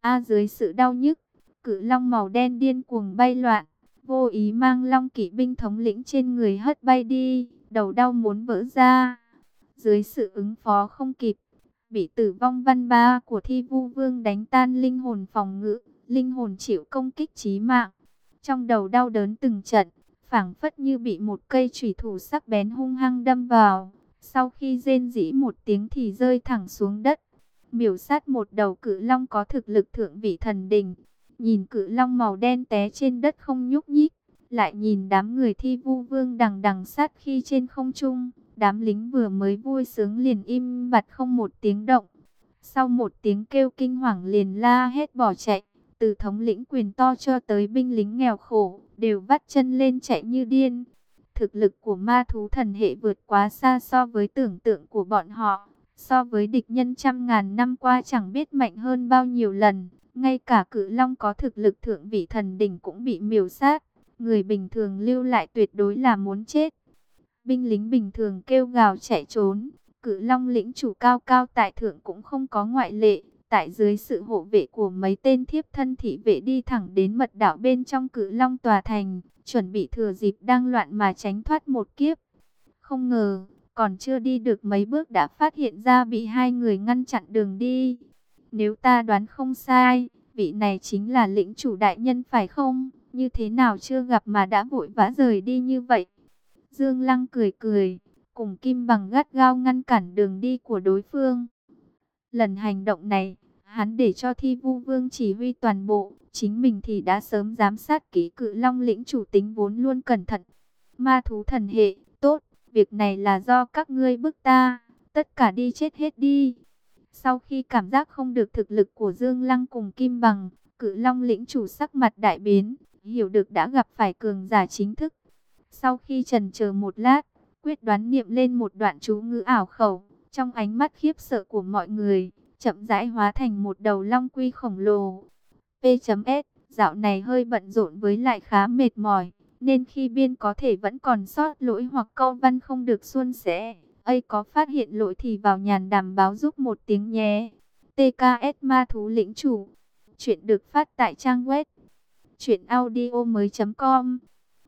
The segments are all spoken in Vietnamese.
A dưới sự đau nhức, cự long màu đen điên cuồng bay loạn, vô ý mang long kỵ binh thống lĩnh trên người hất bay đi, đầu đau muốn vỡ ra. Dưới sự ứng phó không kịp, bị tử vong văn ba của thi vu vương đánh tan linh hồn phòng ngự, linh hồn chịu công kích chí mạng. Trong đầu đau đớn từng trận, phảng phất như bị một cây chủy thủ sắc bén hung hăng đâm vào. Sau khi rên rỉ một tiếng thì rơi thẳng xuống đất. Miểu sát một đầu cự long có thực lực thượng vị thần đình. Nhìn cự long màu đen té trên đất không nhúc nhích. Lại nhìn đám người thi vu vương đằng đằng sát khi trên không trung. Đám lính vừa mới vui sướng liền im bặt không một tiếng động. Sau một tiếng kêu kinh hoàng liền la hết bỏ chạy. Từ thống lĩnh quyền to cho tới binh lính nghèo khổ, đều vắt chân lên chạy như điên. Thực lực của ma thú thần hệ vượt quá xa so với tưởng tượng của bọn họ. So với địch nhân trăm ngàn năm qua chẳng biết mạnh hơn bao nhiêu lần. Ngay cả cự long có thực lực thượng vị thần đỉnh cũng bị miểu sát. Người bình thường lưu lại tuyệt đối là muốn chết. Binh lính bình thường kêu gào chạy trốn. Cự long lĩnh chủ cao cao tại thượng cũng không có ngoại lệ. Tại dưới sự hộ vệ của mấy tên thiếp thân thị vệ đi thẳng đến mật đảo bên trong cự long tòa thành, chuẩn bị thừa dịp đang loạn mà tránh thoát một kiếp. Không ngờ, còn chưa đi được mấy bước đã phát hiện ra bị hai người ngăn chặn đường đi. Nếu ta đoán không sai, vị này chính là lĩnh chủ đại nhân phải không? Như thế nào chưa gặp mà đã vội vã rời đi như vậy? Dương Lăng cười cười, cùng Kim Bằng gắt gao ngăn cản đường đi của đối phương. Lần hành động này, hắn để cho thi vu vương chỉ huy toàn bộ, chính mình thì đã sớm giám sát kỹ cự long lĩnh chủ tính vốn luôn cẩn thận. Ma thú thần hệ, việc này là do các ngươi bức ta, tất cả đi chết hết đi. Sau khi cảm giác không được thực lực của Dương Lăng cùng Kim Bằng, cự long lĩnh chủ sắc mặt đại biến, hiểu được đã gặp phải cường giả chính thức. Sau khi trần chờ một lát, quyết đoán niệm lên một đoạn chú ngữ ảo khẩu, trong ánh mắt khiếp sợ của mọi người, chậm rãi hóa thành một đầu long quy khổng lồ. P.S. Dạo này hơi bận rộn với lại khá mệt mỏi, nên khi biên có thể vẫn còn sót lỗi hoặc câu văn không được suôn sẻ. ấy có phát hiện lỗi thì vào nhàn đàm báo giúp một tiếng nhé. TKS Ma Thú Lĩnh Chủ Chuyện được phát tại trang web Chuyện audio mới.com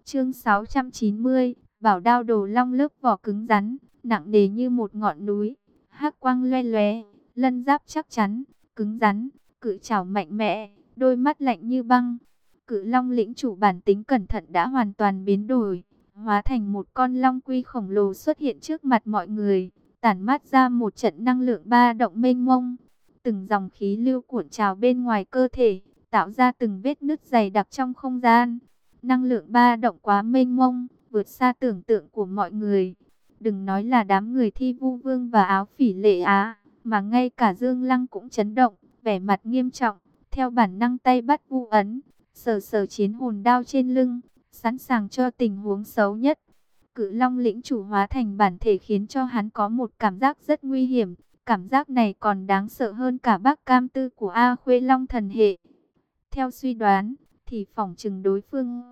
Chương 690 Bảo đao đồ long lớp vỏ cứng rắn Nặng nề như một ngọn núi hắc quang loe loé lân giáp chắc chắn, cứng rắn, cự trảo mạnh mẽ, đôi mắt lạnh như băng. Cự long lĩnh chủ bản tính cẩn thận đã hoàn toàn biến đổi, hóa thành một con long quy khổng lồ xuất hiện trước mặt mọi người, tản mát ra một trận năng lượng ba động mênh mông. Từng dòng khí lưu cuộn trào bên ngoài cơ thể, tạo ra từng vết nứt dày đặc trong không gian. Năng lượng ba động quá mênh mông, vượt xa tưởng tượng của mọi người. Đừng nói là đám người thi vu vương và áo phỉ lệ á mà ngay cả Dương Lăng cũng chấn động, vẻ mặt nghiêm trọng, theo bản năng tay bắt vu ấn, sờ sờ chiến hồn đao trên lưng, sẵn sàng cho tình huống xấu nhất. Cự Long lĩnh chủ hóa thành bản thể khiến cho hắn có một cảm giác rất nguy hiểm, cảm giác này còn đáng sợ hơn cả bác cam tư của A Khuê Long thần hệ. Theo suy đoán, thì phỏng chừng đối phương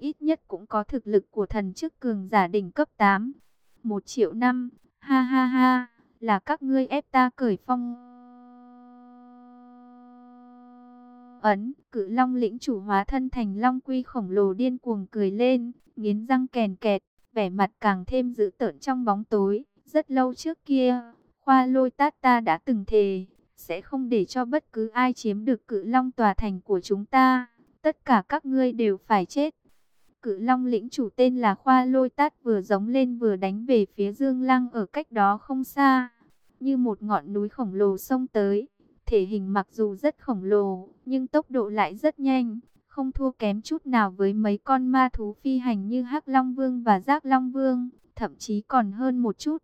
ít nhất cũng có thực lực của thần chức cường giả đỉnh cấp 8 một triệu năm, ha ha ha, là các ngươi ép ta cởi phong. Ấn, cự long lĩnh chủ hóa thân thành long quy khổng lồ điên cuồng cười lên, nghiến răng kèn kẹt, vẻ mặt càng thêm dữ tợn trong bóng tối. Rất lâu trước kia, khoa lôi tát ta đã từng thề, sẽ không để cho bất cứ ai chiếm được cự long tòa thành của chúng ta. Tất cả các ngươi đều phải chết. Cự long lĩnh chủ tên là Khoa Lôi Tát vừa giống lên vừa đánh về phía Dương Lăng ở cách đó không xa. Như một ngọn núi khổng lồ xông tới. Thể hình mặc dù rất khổng lồ, nhưng tốc độ lại rất nhanh. Không thua kém chút nào với mấy con ma thú phi hành như hắc Long Vương và Giác Long Vương. Thậm chí còn hơn một chút.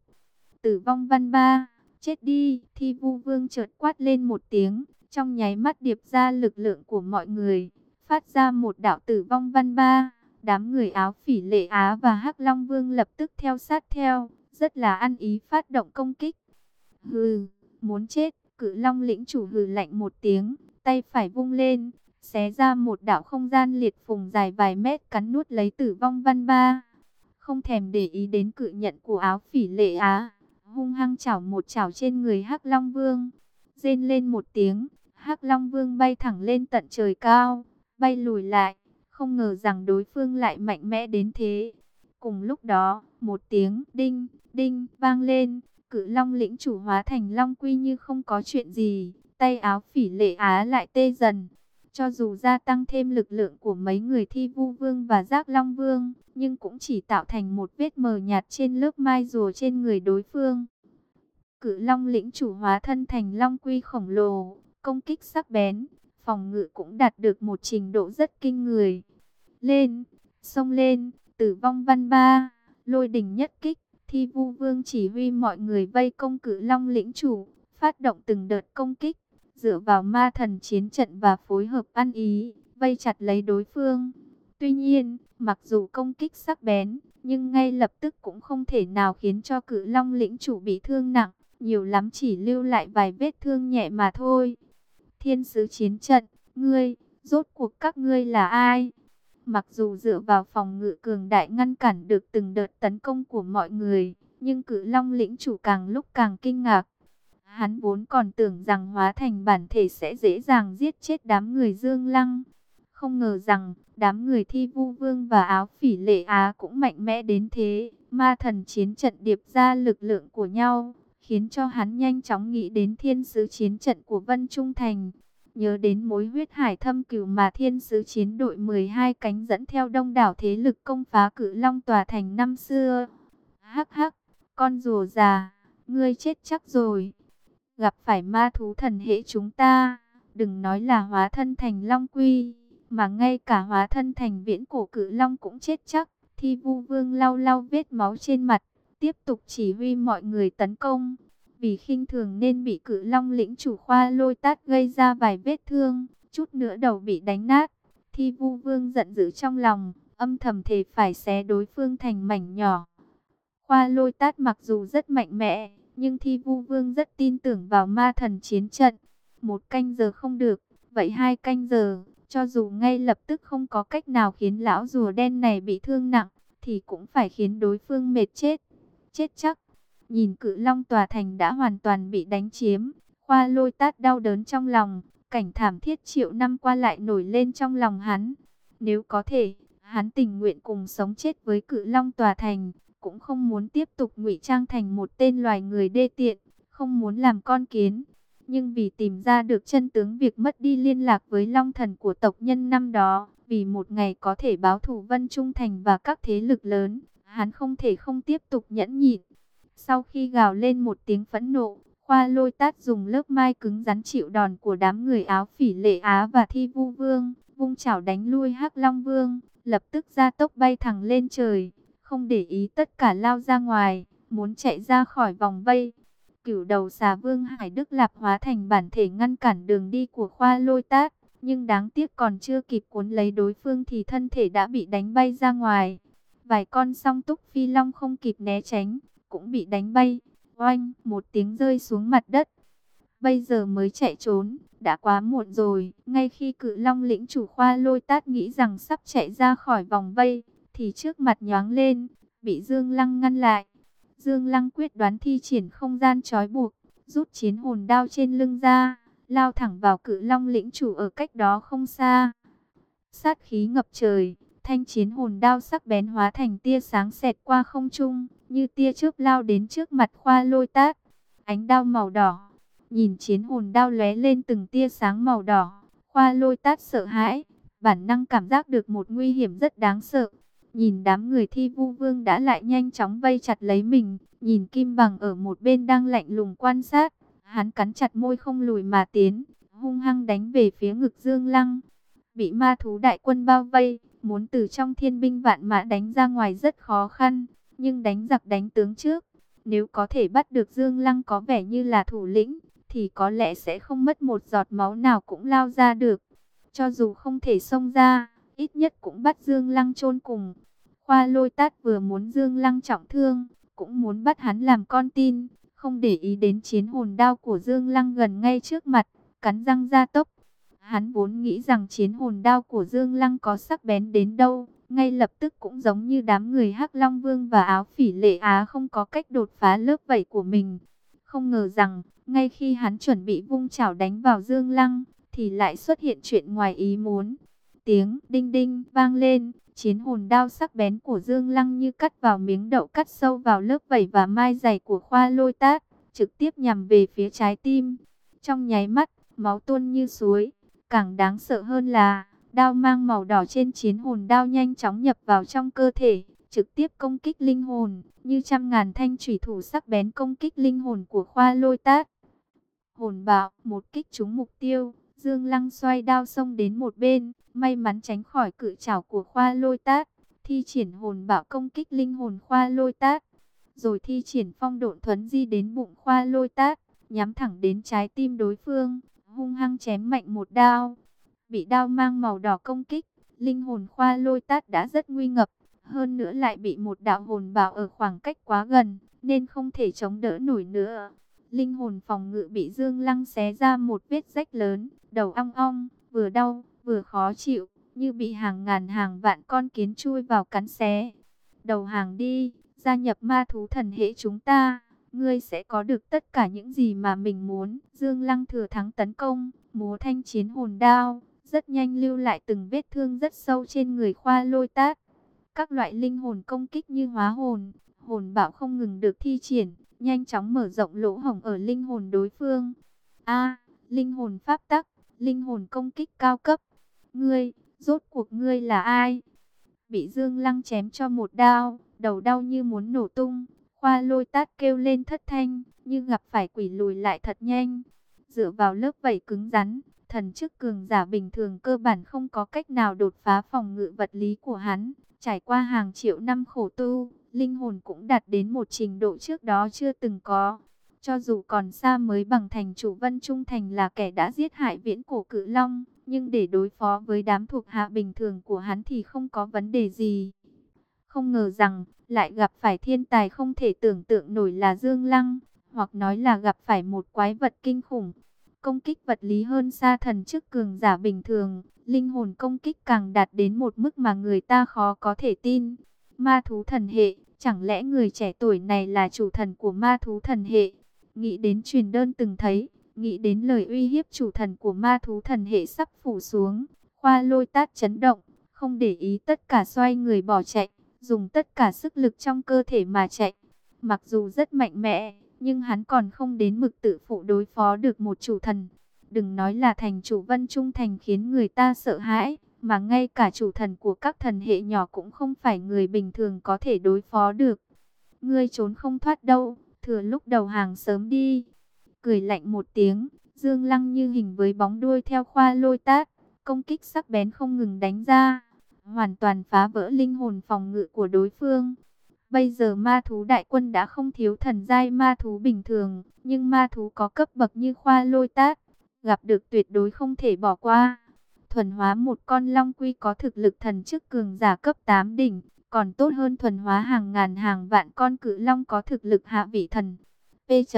Tử vong văn ba, chết đi. Thi vu vương chợt quát lên một tiếng. Trong nháy mắt điệp ra lực lượng của mọi người. Phát ra một đạo tử vong văn ba Đám người áo phỉ lệ Á và hắc Long Vương lập tức theo sát theo, rất là ăn ý phát động công kích. Hừ, muốn chết, cự Long lĩnh chủ hừ lạnh một tiếng, tay phải vung lên, xé ra một đạo không gian liệt phùng dài vài mét cắn nuốt lấy tử vong văn ba. Không thèm để ý đến cự nhận của áo phỉ lệ Á, hung hăng chảo một chảo trên người Hắc Long Vương. Rên lên một tiếng, Hắc Long Vương bay thẳng lên tận trời cao, bay lùi lại, không ngờ rằng đối phương lại mạnh mẽ đến thế. Cùng lúc đó, một tiếng đinh, đinh vang lên, cự long lĩnh chủ hóa thành long quy như không có chuyện gì, tay áo phỉ lệ á lại tê dần. Cho dù gia tăng thêm lực lượng của mấy người thi vu vương và giác long vương, nhưng cũng chỉ tạo thành một vết mờ nhạt trên lớp mai rùa trên người đối phương. Cự long lĩnh chủ hóa thân thành long quy khổng lồ, công kích sắc bén, phòng ngự cũng đạt được một trình độ rất kinh người. Lên, xông lên, tử vong văn ba, lôi đỉnh nhất kích, thi vu vương chỉ huy mọi người vây công cự long lĩnh chủ, phát động từng đợt công kích, dựa vào ma thần chiến trận và phối hợp ăn ý, vây chặt lấy đối phương. Tuy nhiên, mặc dù công kích sắc bén, nhưng ngay lập tức cũng không thể nào khiến cho cự long lĩnh chủ bị thương nặng, nhiều lắm chỉ lưu lại vài vết thương nhẹ mà thôi. Thiên sứ chiến trận, ngươi, rốt cuộc các ngươi là ai? Mặc dù dựa vào phòng ngự cường đại ngăn cản được từng đợt tấn công của mọi người, nhưng cự long lĩnh chủ càng lúc càng kinh ngạc. Hắn vốn còn tưởng rằng hóa thành bản thể sẽ dễ dàng giết chết đám người dương lăng. Không ngờ rằng, đám người thi vu vương và áo phỉ lệ á cũng mạnh mẽ đến thế. Ma thần chiến trận điệp ra lực lượng của nhau, khiến cho hắn nhanh chóng nghĩ đến thiên sứ chiến trận của Vân Trung Thành. Nhớ đến mối huyết hải thâm cửu mà thiên sứ chiến đội 12 cánh dẫn theo đông đảo thế lực công phá cử long tòa thành năm xưa. Hắc hắc, con rùa già, ngươi chết chắc rồi. Gặp phải ma thú thần hệ chúng ta, đừng nói là hóa thân thành long quy, mà ngay cả hóa thân thành viễn cổ cử long cũng chết chắc. Thi vu vương lau lau vết máu trên mặt, tiếp tục chỉ huy mọi người tấn công. Vì khinh thường nên bị cự long lĩnh chủ khoa lôi tát gây ra vài vết thương, chút nữa đầu bị đánh nát. Thi vu vương giận dữ trong lòng, âm thầm thề phải xé đối phương thành mảnh nhỏ. Khoa lôi tát mặc dù rất mạnh mẽ, nhưng thi vu vương rất tin tưởng vào ma thần chiến trận. Một canh giờ không được, vậy hai canh giờ, cho dù ngay lập tức không có cách nào khiến lão rùa đen này bị thương nặng, thì cũng phải khiến đối phương mệt chết. Chết chắc. Nhìn cự long tòa thành đã hoàn toàn bị đánh chiếm, khoa lôi tát đau đớn trong lòng, cảnh thảm thiết triệu năm qua lại nổi lên trong lòng hắn. Nếu có thể, hắn tình nguyện cùng sống chết với cự long tòa thành, cũng không muốn tiếp tục ngụy trang thành một tên loài người đê tiện, không muốn làm con kiến. Nhưng vì tìm ra được chân tướng việc mất đi liên lạc với long thần của tộc nhân năm đó, vì một ngày có thể báo thù Vân Trung Thành và các thế lực lớn, hắn không thể không tiếp tục nhẫn nhịn. Sau khi gào lên một tiếng phẫn nộ, khoa lôi tát dùng lớp mai cứng rắn chịu đòn của đám người áo phỉ lệ Á và thi vu vương, vung chảo đánh lui hắc long vương, lập tức ra tốc bay thẳng lên trời, không để ý tất cả lao ra ngoài, muốn chạy ra khỏi vòng vây. Cửu đầu xà vương Hải Đức Lạp hóa thành bản thể ngăn cản đường đi của khoa lôi tát, nhưng đáng tiếc còn chưa kịp cuốn lấy đối phương thì thân thể đã bị đánh bay ra ngoài. Vài con song túc phi long không kịp né tránh, cũng bị đánh bay. Oanh, một tiếng rơi xuống mặt đất. Bây giờ mới chạy trốn, đã quá muộn rồi. Ngay khi cự long lĩnh chủ khoa lôi tát nghĩ rằng sắp chạy ra khỏi vòng vây, thì trước mặt nhoáng lên, bị Dương Lăng ngăn lại. Dương Lăng quyết đoán thi triển không gian trói buộc, rút chiến hồn đao trên lưng ra, lao thẳng vào cự long lĩnh chủ ở cách đó không xa. Sát khí ngập trời, thanh chiến hồn đao sắc bén hóa thành tia sáng xẹt qua không trung, như tia chớp lao đến trước mặt khoa lôi tát. Ánh đao màu đỏ, nhìn chiến hồn đao lóe lên từng tia sáng màu đỏ, khoa lôi tát sợ hãi, bản năng cảm giác được một nguy hiểm rất đáng sợ. Nhìn đám người thi vu vương đã lại nhanh chóng vây chặt lấy mình, nhìn kim bằng ở một bên đang lạnh lùng quan sát, hắn cắn chặt môi không lùi mà tiến, hung hăng đánh về phía ngực dương lăng. Bị ma thú đại quân bao vây, muốn từ trong thiên binh vạn mã đánh ra ngoài rất khó khăn nhưng đánh giặc đánh tướng trước. Nếu có thể bắt được Dương Lăng có vẻ như là thủ lĩnh, thì có lẽ sẽ không mất một giọt máu nào cũng lao ra được. Cho dù không thể xông ra, ít nhất cũng bắt Dương Lăng chôn cùng. Khoa lôi tát vừa muốn Dương Lăng trọng thương, cũng muốn bắt hắn làm con tin, không để ý đến chiến hồn đao của Dương Lăng gần ngay trước mặt, cắn răng ra tốc. Hắn vốn nghĩ rằng chiến hồn đao của Dương Lăng có sắc bén đến đâu, ngay lập tức cũng giống như đám người Hắc Long Vương và áo phỉ lệ Á không có cách đột phá lớp vảy của mình. Không ngờ rằng, ngay khi hắn chuẩn bị vung chảo đánh vào Dương Lăng, thì lại xuất hiện chuyện ngoài ý muốn. Tiếng đinh đinh vang lên, chiến hồn đao sắc bén của Dương Lăng như cắt vào miếng đậu cắt sâu vào lớp vảy và mai dày của khoa lôi tát, trực tiếp nhằm về phía trái tim. Trong nháy mắt, máu tuôn như suối, càng đáng sợ hơn là đao mang màu đỏ trên chiến hồn đao nhanh chóng nhập vào trong cơ thể, trực tiếp công kích linh hồn, như trăm ngàn thanh thủy thủ sắc bén công kích linh hồn của khoa lôi tát. Hồn bạo, một kích trúng mục tiêu, Dương Lăng xoay đao xông đến một bên, may mắn tránh khỏi cự trảo của khoa lôi tát, thi triển hồn bạo công kích linh hồn khoa lôi tát, rồi thi triển phong độn thuấn di đến bụng khoa lôi tát, nhắm thẳng đến trái tim đối phương, hung hăng chém mạnh một đao. Bị đao mang màu đỏ công kích, linh hồn khoa lôi tát đã rất nguy ngập, hơn nữa lại bị một đạo hồn bảo ở khoảng cách quá gần, nên không thể chống đỡ nổi nữa. Linh hồn phòng ngự bị Dương Lăng xé ra một vết rách lớn, đầu ong ong, vừa đau, vừa khó chịu, như bị hàng ngàn hàng vạn con kiến chui vào cắn xé. Đầu hàng đi, gia nhập ma thú thần hệ chúng ta, ngươi sẽ có được tất cả những gì mà mình muốn. Dương Lăng thừa thắng tấn công, múa thanh chiến hồn đao, rất nhanh lưu lại từng vết thương rất sâu trên người khoa lôi tát. Các loại linh hồn công kích như hóa hồn, hồn bạo không ngừng được thi triển, nhanh chóng mở rộng lỗ hổng ở linh hồn đối phương. A, linh hồn pháp tắc, linh hồn công kích cao cấp. Ngươi, rốt cuộc ngươi là ai? Bị Dương Lăng chém cho một đao, đầu đau như muốn nổ tung. Khoa lôi tát kêu lên thất thanh, như gặp phải quỷ lùi lại thật nhanh. Dựa vào lớp vảy cứng rắn, thần chức cường giả bình thường cơ bản không có cách nào đột phá phòng ngự vật lý của hắn. Trải qua hàng triệu năm khổ tu, linh hồn cũng đạt đến một trình độ trước đó chưa từng có. Cho dù còn xa mới bằng thành chủ Vân Trung Thành là kẻ đã giết hại viễn cổ cự long, nhưng để đối phó với đám thuộc hạ bình thường của hắn thì không có vấn đề gì. Không ngờ rằng, lại gặp phải thiên tài không thể tưởng tượng nổi là Dương Lăng, hoặc nói là gặp phải một quái vật kinh khủng. Công kích vật lý hơn xa thần chức cường giả bình thường, linh hồn công kích càng đạt đến một mức mà người ta khó có thể tin. Ma thú thần hệ, chẳng lẽ người trẻ tuổi này là chủ thần của ma thú thần hệ? Nghĩ đến truyền đơn từng thấy, nghĩ đến lời uy hiếp chủ thần của ma thú thần hệ sắp phủ xuống. Khoa lôi tát chấn động, không để ý tất cả xoay người bỏ chạy, dùng tất cả sức lực trong cơ thể mà chạy. Mặc dù rất mạnh mẽ, nhưng hắn còn không đến mực tự phụ đối phó được một chủ thần. Đừng nói là thành chủ vân trung thành khiến người ta sợ hãi, mà ngay cả chủ thần của các thần hệ nhỏ cũng không phải người bình thường có thể đối phó được. Ngươi trốn không thoát đâu, thừa lúc đầu hàng sớm đi. Cười lạnh một tiếng, Dương Lăng như hình với bóng đuôi theo khoa lôi tát, công kích sắc bén không ngừng đánh ra, hoàn toàn phá vỡ linh hồn phòng ngự của đối phương. Bây giờ ma thú đại quân đã không thiếu thần giai ma thú bình thường, nhưng ma thú có cấp bậc như khoa lôi tát, gặp được tuyệt đối không thể bỏ qua. Thuần hóa một con long quy có thực lực thần chức cường giả cấp 8 đỉnh, còn tốt hơn thuần hóa hàng ngàn hàng vạn con cự long có thực lực hạ vị thần. P.S.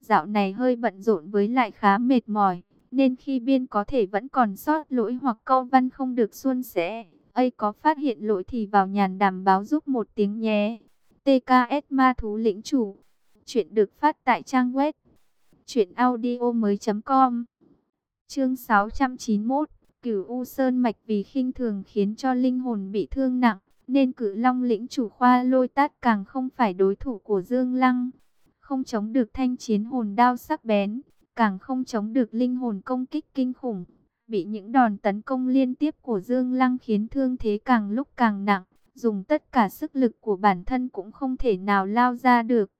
Dạo này hơi bận rộn với lại khá mệt mỏi, nên khi biên có thể vẫn còn sót lỗi hoặc câu văn không được suôn sẻ. ấy có phát hiện lỗi thì vào nhàn đảm báo giúp một tiếng nhé. TKS Ma Thú Lĩnh Chủ. Chuyện được phát tại trang web chuyểnaudio.com Chương 691 Cửu U Sơn Mạch vì khinh thường khiến cho linh hồn bị thương nặng, Nên cử long lĩnh chủ khoa lôi tát càng không phải đối thủ của Dương Lăng. Không chống được thanh chiến hồn đao sắc bén, Càng không chống được linh hồn công kích kinh khủng. Bị những đòn tấn công liên tiếp của Dương Lăng khiến thương thế càng lúc càng nặng dùng tất cả sức lực của bản thân cũng không thể nào lao ra được.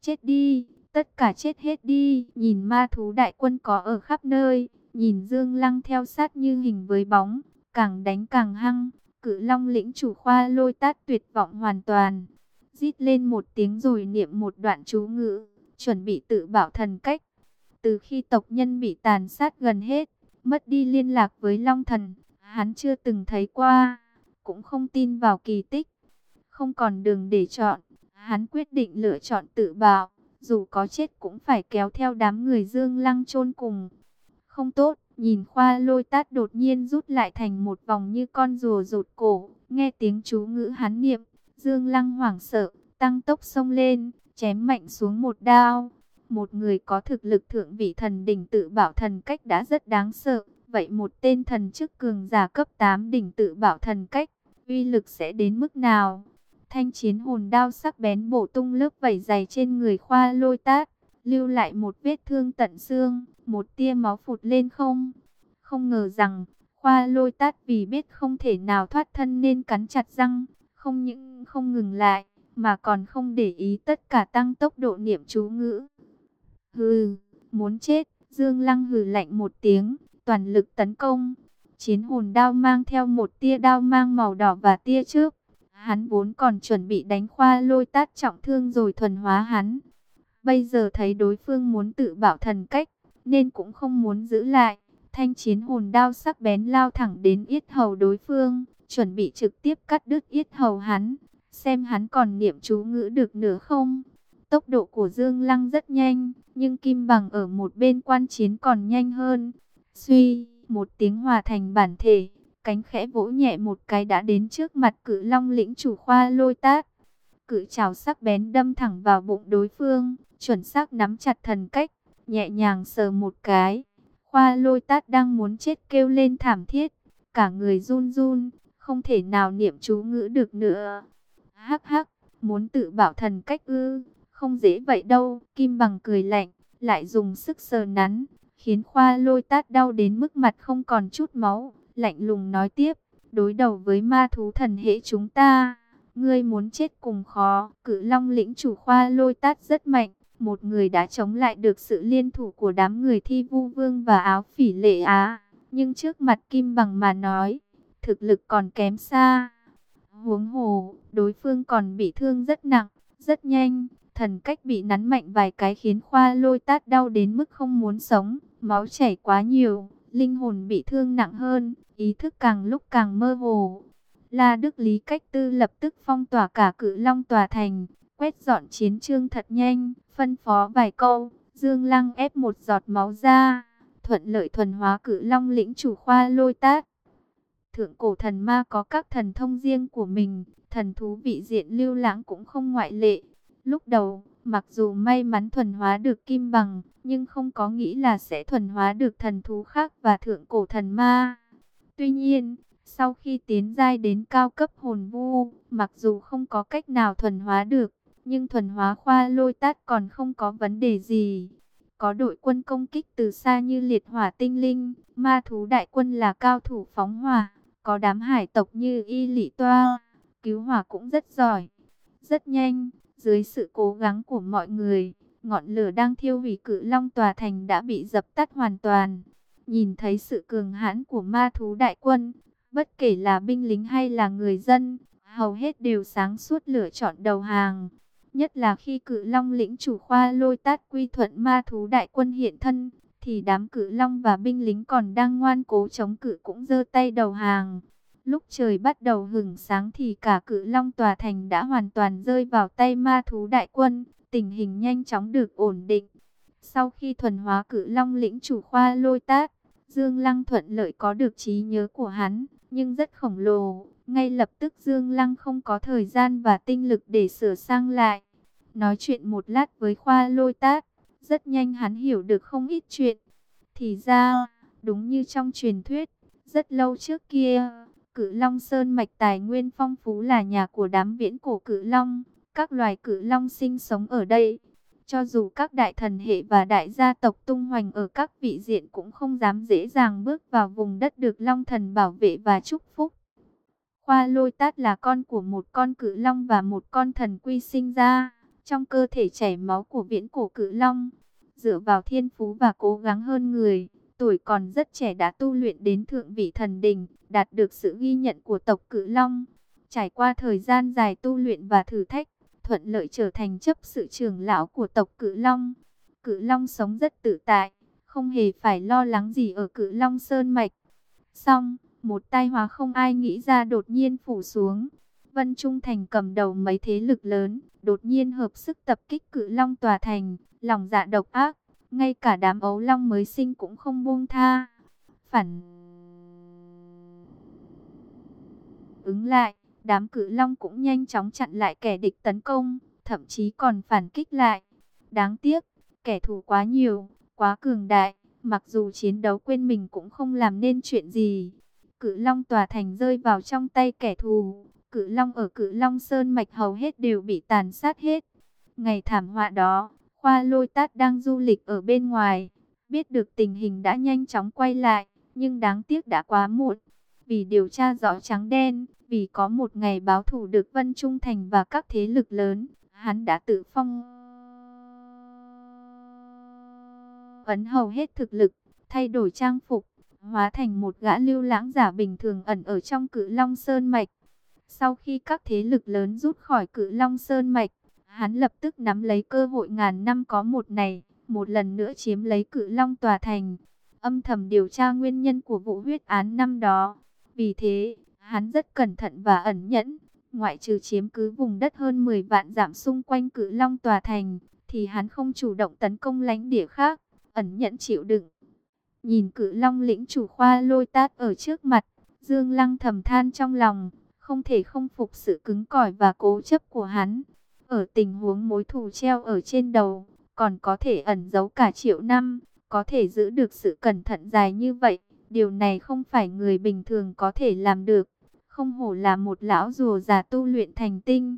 Chết đi, tất cả chết hết đi, nhìn ma thú đại quân có ở khắp nơi, nhìn Dương Lăng theo sát như hình với bóng, càng đánh càng hăng, cự long lĩnh chủ khoa lôi tát tuyệt vọng hoàn toàn. Rít lên một tiếng rồi niệm một đoạn chú ngữ, chuẩn bị tự bảo thần cách. Từ khi tộc nhân bị tàn sát gần hết, mất đi liên lạc với Long Thần, hắn chưa từng thấy qua cũng không tin vào kỳ tích. Không còn đường để chọn, hắn quyết định lựa chọn tự bạo, dù có chết cũng phải kéo theo đám người dương lăng chôn cùng. Không tốt, nhìn khoa lôi tát đột nhiên rút lại thành một vòng như con rùa rụt cổ, Nghe tiếng chú ngữ hắn niệm, Dương Lăng hoảng sợ, tăng tốc xông lên, chém mạnh xuống một đao. Một người có thực lực thượng vị thần đỉnh tự bảo thần cách đã rất đáng sợ. Vậy một tên thần chức cường giả cấp 8 đỉnh tự bảo thần cách, uy lực sẽ đến mức nào? Thanh chiến hồn đao sắc bén bổ tung lớp vảy dày trên người khoa lôi tát, lưu lại một vết thương tận xương, một tia máu phụt lên không. Không ngờ rằng, khoa lôi tát vì biết không thể nào thoát thân nên cắn chặt răng, không những không ngừng lại, mà còn không để ý tất cả tăng tốc độ niệm chú ngữ. Hừ, muốn chết, Dương Lăng hừ lạnh một tiếng, toàn lực tấn công. Chiến hồn đao mang theo một tia đao mang màu đỏ và tia trước. Hắn vốn còn chuẩn bị đánh khoa lôi tát trọng thương rồi thuần hóa hắn. Bây giờ thấy đối phương muốn tự bảo thần cách, nên cũng không muốn giữ lại. Thanh chiến hồn đao sắc bén lao thẳng đến yết hầu đối phương, chuẩn bị trực tiếp cắt đứt yết hầu hắn. Xem hắn còn niệm chú ngữ được nữa không? Tốc độ của Dương Lăng rất nhanh, nhưng Kim Bằng ở một bên quan chiến còn nhanh hơn. Suy, một tiếng hòa thành bản thể, cánh khẽ vỗ nhẹ một cái đã đến trước mặt cự long lĩnh chủ khoa lôi tát. cự trào sắc bén đâm thẳng vào bụng đối phương, chuẩn xác nắm chặt thần cách, nhẹ nhàng sờ một cái. Khoa lôi tát đang muốn chết kêu lên thảm thiết, cả người run run, không thể nào niệm chú ngữ được nữa. Hắc hắc, muốn tự bảo thần cách ư, không dễ vậy đâu, Kim Bằng cười lạnh, lại dùng sức sờ nắn, khiến khoa lôi tát đau đến mức mặt không còn chút máu, lạnh lùng nói tiếp, đối đầu với ma thú thần hệ chúng ta, ngươi muốn chết cùng khó, cử long lĩnh chủ khoa lôi tát rất mạnh, một người đã chống lại được sự liên thủ của đám người thi vu vương và áo phỉ lệ á, nhưng trước mặt kim bằng mà nói, thực lực còn kém xa. Huống hồ, đối phương còn bị thương rất nặng, rất nhanh, thần cách bị nắn mạnh vài cái khiến khoa lôi tát đau đến mức không muốn sống, máu chảy quá nhiều, linh hồn bị thương nặng hơn, ý thức càng lúc càng mơ hồ. La Đức Lý cách tư lập tức phong tỏa cả cự long tòa thành, quét dọn chiến trương thật nhanh, phân phó vài câu, Dương Lăng ép một giọt máu ra, thuận lợi thuần hóa cự long lĩnh chủ khoa lôi tát. Thượng cổ thần ma có các thần thông riêng của mình, thần thú vị diện lưu lãng cũng không ngoại lệ. Lúc đầu, mặc dù may mắn thuần hóa được kim bằng, nhưng không có nghĩ là sẽ thuần hóa được thần thú khác và thượng cổ thần ma. Tuy nhiên, sau khi tiến giai đến cao cấp hồn vu, mặc dù không có cách nào thuần hóa được, nhưng thuần hóa khoa lôi tát còn không có vấn đề gì. Có đội quân công kích từ xa như liệt hỏa tinh linh, ma thú đại quân là cao thủ phóng hỏa, có đám hải tộc như y lị toa, cứu hỏa cũng rất giỏi, rất nhanh. Dưới sự cố gắng của mọi người, ngọn lửa đang thiêu hủy cự long tòa thành đã bị dập tắt hoàn toàn. Nhìn thấy sự cường hãn của ma thú đại quân, bất kể là binh lính hay là người dân, hầu hết đều sáng suốt lựa chọn đầu hàng. Nhất là khi cự long lĩnh chủ khoa lôi tát quy thuận ma thú đại quân hiện thân, thì đám cự long và binh lính còn đang ngoan cố chống cự cũng giơ tay đầu hàng. Lúc trời bắt đầu hừng sáng thì cả cự long tòa thành đã hoàn toàn rơi vào tay ma thú đại quân, tình hình nhanh chóng được ổn định. Sau khi thuần hóa cự long lĩnh chủ khoa lôi tát, Dương Lăng thuận lợi có được trí nhớ của hắn, nhưng rất khổng lồ. Ngay lập tức Dương Lăng không có thời gian và tinh lực để sửa sang lại. Nói chuyện một lát với khoa lôi tát, rất nhanh hắn hiểu được không ít chuyện. Thì ra, đúng như trong truyền thuyết, rất lâu trước kia, Cự Long Sơn mạch tài nguyên phong phú là nhà của đám viễn cổ cự long, các loài cự long sinh sống ở đây. Cho dù các đại thần hệ và đại gia tộc tung hoành ở các vị diện cũng không dám dễ dàng bước vào vùng đất được long thần bảo vệ và chúc phúc. Khoa lôi tát là con của một con cự long và một con thần quy sinh ra, trong cơ thể chảy máu của viễn cổ cự long. Dựa vào thiên phú và cố gắng hơn người, tuổi còn rất trẻ đã tu luyện đến thượng vị thần đình, đạt được sự ghi nhận của tộc Cự Long. Trải qua thời gian dài tu luyện và thử thách, thuận lợi trở thành chấp sự trưởng lão của tộc Cự Long. Cự Long sống rất tự tại, không hề phải lo lắng gì ở Cự Long Sơn Mạch. Xong, một tai hóa không ai nghĩ ra đột nhiên phủ xuống. Vân Trung Thành cầm đầu mấy thế lực lớn, đột nhiên hợp sức tập kích Cự Long tòa thành, lòng dạ độc ác, ngay cả đám ấu long mới sinh cũng không buông tha. Phản ứng lại, đám cự long cũng nhanh chóng chặn lại kẻ địch tấn công, thậm chí còn phản kích lại. Đáng tiếc, kẻ thù quá nhiều, quá cường đại, mặc dù chiến đấu quên mình cũng không làm nên chuyện gì. Cự long tòa thành rơi vào trong tay kẻ thù, cự long ở cự long sơn mạch hầu hết đều bị tàn sát hết. Ngày thảm họa đó, khoa lôi tát đang du lịch ở bên ngoài, biết được tình hình đã nhanh chóng quay lại, nhưng đáng tiếc đã quá muộn. Vì điều tra rõ trắng đen, vì có một ngày báo thủ được Vân Trung Thành và các thế lực lớn, hắn đã tự phong ấn hầu hết thực lực, thay đổi trang phục, hóa thành một gã lưu lãng giả bình thường ẩn ở trong cự Long Sơn Mạch. Sau khi các thế lực lớn rút khỏi cự Long Sơn Mạch, hắn lập tức nắm lấy cơ hội ngàn năm có một này, một lần nữa chiếm lấy cự Long Tòa Thành, âm thầm điều tra nguyên nhân của vụ huyết án năm đó. Vì thế, hắn rất cẩn thận và ẩn nhẫn, ngoại trừ chiếm cứ vùng đất hơn 10 vạn giảm xung quanh cự Long Tòa Thành, thì hắn không chủ động tấn công lãnh địa khác, ẩn nhẫn chịu đựng. Nhìn cự Long lĩnh chủ khoa lôi tát ở trước mặt, Dương Lăng thầm than trong lòng, không thể không phục sự cứng cỏi và cố chấp của hắn. Ở tình huống mối thù treo ở trên đầu, còn có thể ẩn giấu cả triệu năm, có thể giữ được sự cẩn thận dài như vậy. Điều này không phải người bình thường có thể làm được. Không hổ là một lão rùa già tu luyện thành tinh.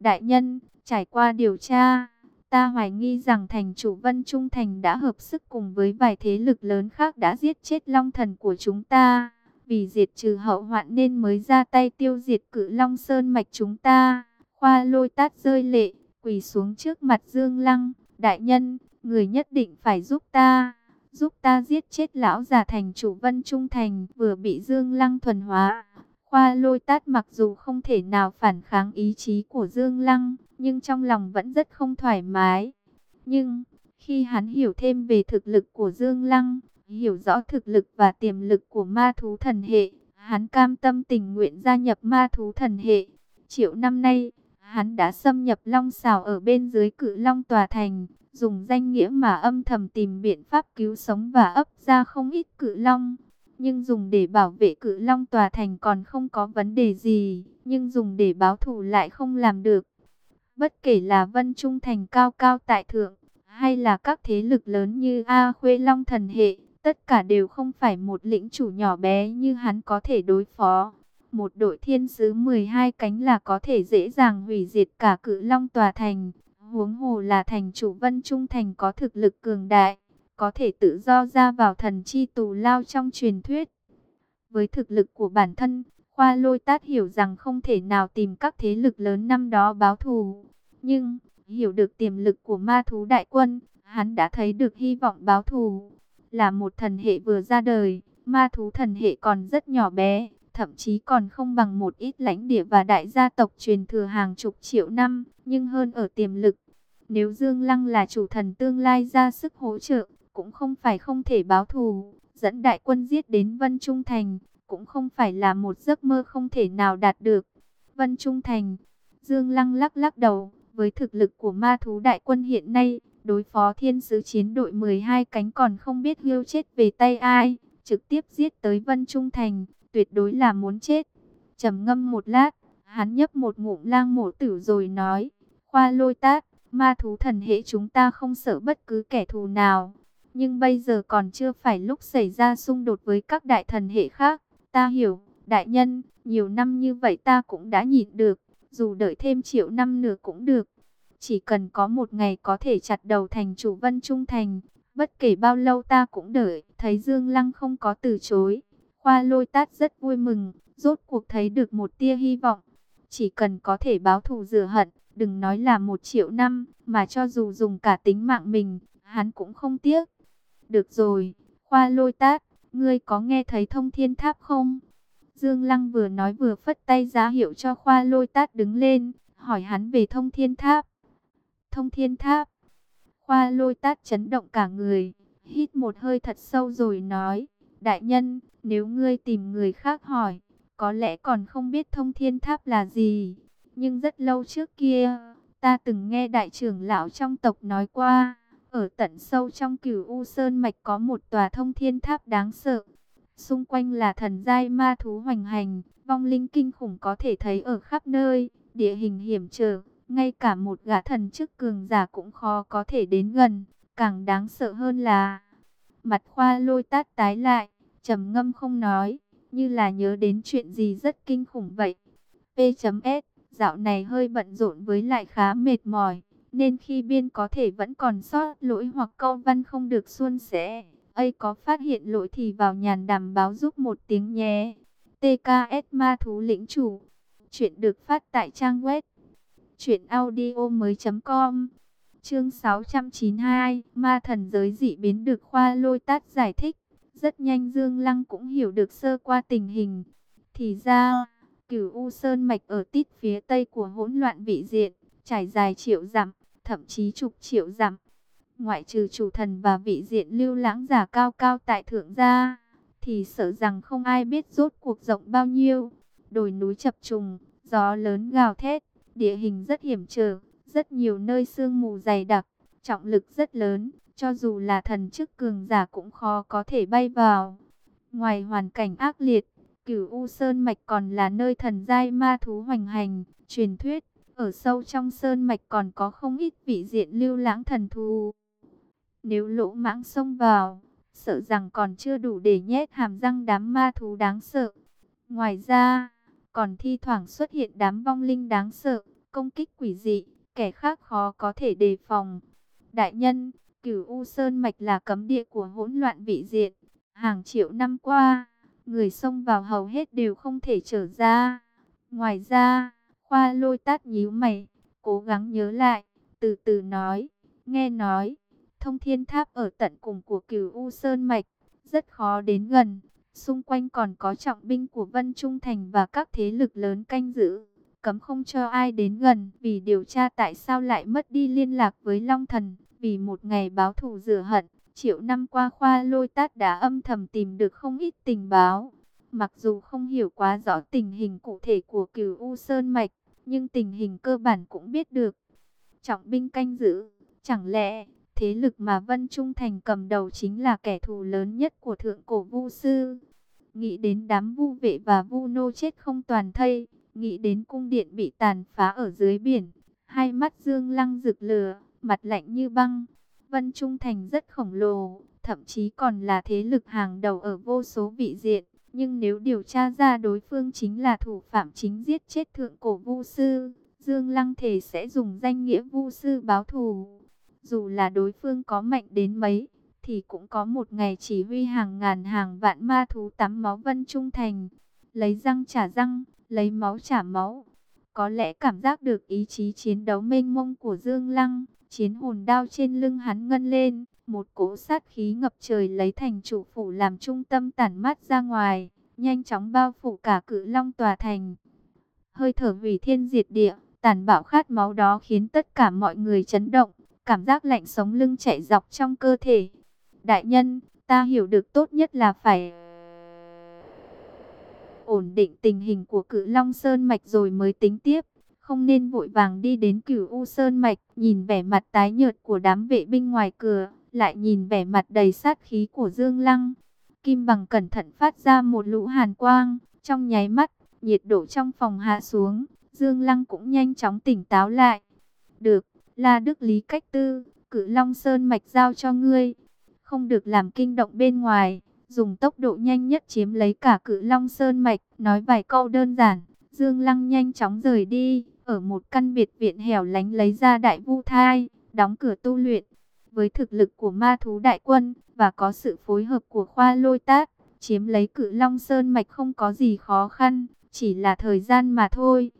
Đại nhân, trải qua điều tra, ta hoài nghi rằng thành chủ Vân Trung Thành đã hợp sức cùng với vài thế lực lớn khác đã giết chết long thần của chúng ta. Vì diệt trừ hậu hoạn nên mới ra tay tiêu diệt cự long sơn mạch chúng ta. Khoa lôi tát rơi lệ, quỳ xuống trước mặt Dương Lăng. Đại nhân, người nhất định phải giúp ta giúp ta giết chết lão già thành chủ Vân Trung Thành vừa bị Dương Lăng thuần hóa. Khoa lôi tát mặc dù không thể nào phản kháng ý chí của Dương Lăng, nhưng trong lòng vẫn rất không thoải mái. Nhưng, khi hắn hiểu thêm về thực lực của Dương Lăng, hiểu rõ thực lực và tiềm lực của ma thú thần hệ, hắn cam tâm tình nguyện gia nhập ma thú thần hệ. Triệu năm nay, hắn đã xâm nhập Long xào ở bên dưới cự Long Tòa Thành, dùng danh nghĩa mà âm thầm tìm biện pháp cứu sống và ấp ra không ít cự long. Nhưng dùng để bảo vệ cự long tòa thành còn không có vấn đề gì, nhưng dùng để báo thù lại không làm được. Bất kể là Vân Trung Thành cao cao tại thượng, hay là các thế lực lớn như A Khuê Long Thần Hệ, tất cả đều không phải một lĩnh chủ nhỏ bé như hắn có thể đối phó. Một đội thiên sứ 12 cánh là có thể dễ dàng hủy diệt cả cự long tòa thành, Huống hồ là thành chủ Vân Trung Thành có thực lực cường đại, có thể tự do ra vào thần chi tù lao trong truyền thuyết. Với thực lực của bản thân, Khoa Lôi Tát hiểu rằng không thể nào tìm các thế lực lớn năm đó báo thù. Nhưng, hiểu được tiềm lực của ma thú đại quân, hắn đã thấy được hy vọng báo thù. Là một thần hệ vừa ra đời, ma thú thần hệ còn rất nhỏ bé, thậm chí còn không bằng một ít lãnh địa và đại gia tộc truyền thừa hàng chục triệu năm, nhưng hơn ở tiềm lực. Nếu Dương Lăng là chủ thần tương lai ra sức hỗ trợ, cũng không phải không thể báo thù, dẫn đại quân giết đến Vân Trung Thành, cũng không phải là một giấc mơ không thể nào đạt được. Vân Trung Thành, Dương Lăng lắc lắc đầu, với thực lực của ma thú đại quân hiện nay, đối phó thiên sứ chiến đội 12 cánh còn không biết hưu chết về tay ai, trực tiếp giết tới Vân Trung Thành, tuyệt đối là muốn chết. trầm ngâm một lát, hắn nhấp một ngụm lang mổ tử rồi nói, khoa lôi tát, ma thú thần hệ chúng ta không sợ bất cứ kẻ thù nào. Nhưng bây giờ còn chưa phải lúc xảy ra xung đột với các đại thần hệ khác. Ta hiểu, đại nhân, nhiều năm như vậy ta cũng đã nhịn được, dù đợi thêm triệu năm nữa cũng được. Chỉ cần có một ngày có thể chặt đầu thành chủ vân trung thành, bất kể bao lâu ta cũng đợi, thấy Dương Lăng không có từ chối. Khoa lôi tát rất vui mừng, rốt cuộc thấy được một tia hy vọng. Chỉ cần có thể báo thù rửa hận, đừng nói là một triệu năm, mà cho dù dùng cả tính mạng mình, hắn cũng không tiếc. Được rồi, khoa lôi tát, ngươi có nghe thấy thông thiên tháp không? Dương Lăng vừa nói vừa phất tay giá hiệu cho khoa lôi tát đứng lên, hỏi hắn về thông thiên tháp. Thông thiên tháp. Khoa lôi tát chấn động cả người, hít một hơi thật sâu rồi nói, đại nhân, nếu ngươi tìm người khác hỏi, có lẽ còn không biết thông thiên tháp là gì. Nhưng rất lâu trước kia, ta từng nghe đại trưởng lão trong tộc nói qua, ở tận sâu trong cửu U Sơn Mạch có một tòa thông thiên tháp đáng sợ. Xung quanh là thần giai ma thú hoành hành, vong linh kinh khủng có thể thấy ở khắp nơi, địa hình hiểm trở, ngay cả một gã thần chức cường giả cũng khó có thể đến gần, càng đáng sợ hơn là mặt khoa lôi tát tái lại, trầm ngâm không nói, như là nhớ đến chuyện gì rất kinh khủng vậy. P.S. Dạo này hơi bận rộn với lại khá mệt mỏi, nên khi biên có thể vẫn còn sót lỗi hoặc câu văn không được suôn sẻ. ấy có phát hiện lỗi thì vào nhàn đàm báo giúp một tiếng nhé. TKS Ma Thú Lĩnh Chủ Chuyện được phát tại trang web Chuyện audio mới com Chương 692 Ma thần giới dị biến được khoa lôi tát giải thích Rất nhanh Dương Lăng cũng hiểu được sơ qua tình hình Thì ra, Cửu U Sơn Mạch ở tít phía tây của hỗn loạn vị diện, Trải dài triệu dặm Thậm chí chục triệu dặm. Ngoại trừ chủ thần và vị diện lưu lãng giả cao cao tại thượng gia Thì sợ rằng không ai biết rốt cuộc rộng bao nhiêu. Đồi núi chập trùng Gió lớn gào thét Địa hình rất hiểm trở, rất nhiều nơi sương mù dày đặc, trọng lực rất lớn, cho dù là thần chức cường giả cũng khó có thể bay vào. Ngoài hoàn cảnh ác liệt, Cửu U Sơn Mạch còn là nơi thần giai ma thú hoành hành, truyền thuyết, ở sâu trong Sơn Mạch còn có không ít vị diện lưu lãng thần thú. Nếu lỗ mãng xông vào, sợ rằng còn chưa đủ để nhét hàm răng đám ma thú đáng sợ. Ngoài ra, còn thi thoảng xuất hiện đám vong linh đáng sợ, công kích quỷ dị, kẻ khác khó có thể đề phòng. Đại nhân, cửu U Sơn Mạch là cấm địa của hỗn loạn vị diện. Hàng triệu năm qua, người xông vào hầu hết đều không thể trở ra. Ngoài ra, khoa lôi tát nhíu mày, cố gắng nhớ lại, từ từ nói, nghe nói, thông thiên tháp ở tận cùng của cửu U Sơn Mạch, rất khó đến gần. Xung quanh còn có trọng binh của Vân Trung Thành và các thế lực lớn canh giữ, cấm không cho ai đến gần vì điều tra tại sao lại mất đi liên lạc với Long Thần. Vì một ngày báo thù rửa hận, triệu năm qua khoa lôi tát đã âm thầm tìm được không ít tình báo. Mặc dù không hiểu quá rõ tình hình cụ thể của cửu U Sơn Mạch, nhưng tình hình cơ bản cũng biết được. Trọng binh canh giữ, chẳng lẽ thế lực mà Vân Trung Thành cầm đầu chính là kẻ thù lớn nhất của thượng cổ vu sư? nghĩ đến đám vu vệ và vu nô chết không toàn thây, nghĩ đến cung điện bị tàn phá ở dưới biển, hai mắt Dương Lăng rực lửa, mặt lạnh như băng. Vân Trung Thành rất khổng lồ, thậm chí còn là thế lực hàng đầu ở vô số vị diện. Nhưng nếu điều tra ra đối phương chính là thủ phạm chính giết chết thượng cổ vu sư, Dương Lăng thể sẽ dùng danh nghĩa vu sư báo thù. Dù là đối phương có mạnh đến mấy, thì cũng có một ngày chỉ huy hàng ngàn hàng vạn ma thú tắm máu vân trung thành, lấy răng trả răng, lấy máu trả máu. Có lẽ cảm giác được ý chí chiến đấu mênh mông của Dương Lăng, chiến hồn đao trên lưng hắn ngân lên, một cỗ sát khí ngập trời lấy thành chủ phủ làm trung tâm tản mát ra ngoài, nhanh chóng bao phủ cả cự long tòa thành. Hơi thở hủy thiên diệt địa, tàn bạo khát máu đó khiến tất cả mọi người chấn động, cảm giác lạnh sống lưng chạy dọc trong cơ thể. Đại nhân, ta hiểu được tốt nhất là phải ổn định tình hình của cự Long Sơn Mạch rồi mới tính tiếp. Không nên vội vàng đi đến cửu U Sơn Mạch, nhìn vẻ mặt tái nhợt của đám vệ binh ngoài cửa, lại nhìn vẻ mặt đầy sát khí của Dương Lăng. Kim bằng cẩn thận phát ra một lũ hàn quang, trong nháy mắt, nhiệt độ trong phòng hạ xuống, Dương Lăng cũng nhanh chóng tỉnh táo lại. Được, là Đức Lý Cách Tư, cử Long Sơn Mạch giao cho ngươi không được làm kinh động bên ngoài, dùng tốc độ nhanh nhất chiếm lấy cả cự Long Sơn Mạch, nói vài câu đơn giản, Dương Lăng nhanh chóng rời đi, ở một căn biệt viện hẻo lánh lấy ra đại vu thai, đóng cửa tu luyện. Với thực lực của ma thú đại quân, và có sự phối hợp của khoa lôi tác, chiếm lấy cự Long Sơn Mạch không có gì khó khăn, chỉ là thời gian mà thôi.